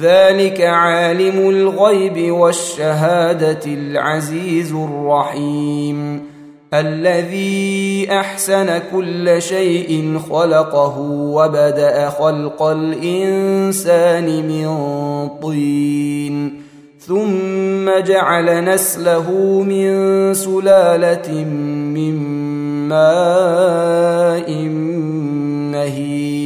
ذلك عالم الغيب والشهادة العزيز الرحيم. الذي أحسن كل شيء خلقه وبدأ خلق الإنسان من طين. ثم جعل نسله من سلالة من ماء مهين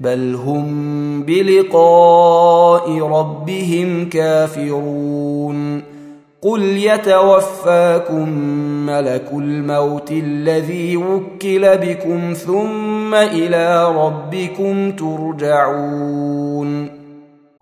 بل هم بلقاء ربهم كافرون قل يتوفاكم ملك الموت الذي وكل بكم ثم إلى ربكم ترجعون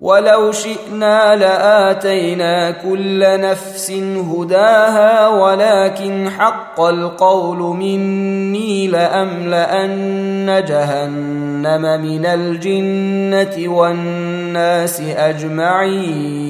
ولو شئنا لآتينا كل نفس هداها ولكن حق القول مني لأملأن جهنم من الجنة والناس أجمعين.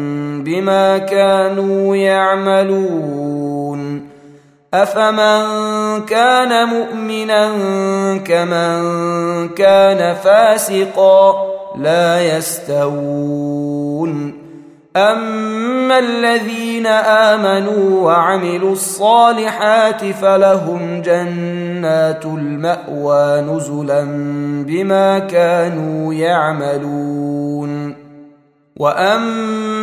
بما كانوا يعملون. افمن كان مؤمنا كمن كان فاسقا لا يستوون. اما الذين امنوا وعملوا الصالحات فلهم جنات الماوى نزلا بما كانوا يعملون. واما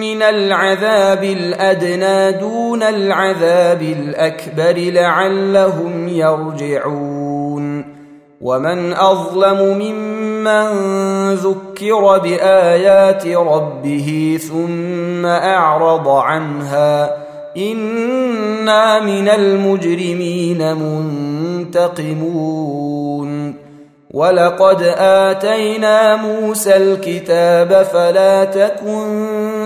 من العذاب الأدنى دون العذاب الأكبر لعلهم يرجعون. ومن أظلم ممن ذكر بآيات ربه ثم أعرض عنها إنا من المجرمين منتقمون. ولقد آتينا موسى الكتاب فلا تكن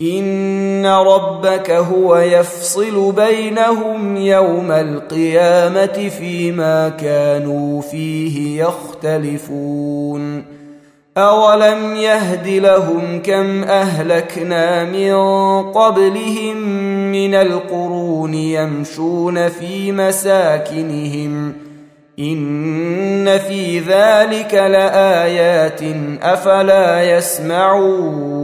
ان ربك هو يفصل بينهم يوم القيامه فيما كانوا فيه يختلفون اولم يهد لهم كم اهلكنا من قبلهم من القرون يمشون في مساكنهم ان في ذلك لايات افلا يسمعون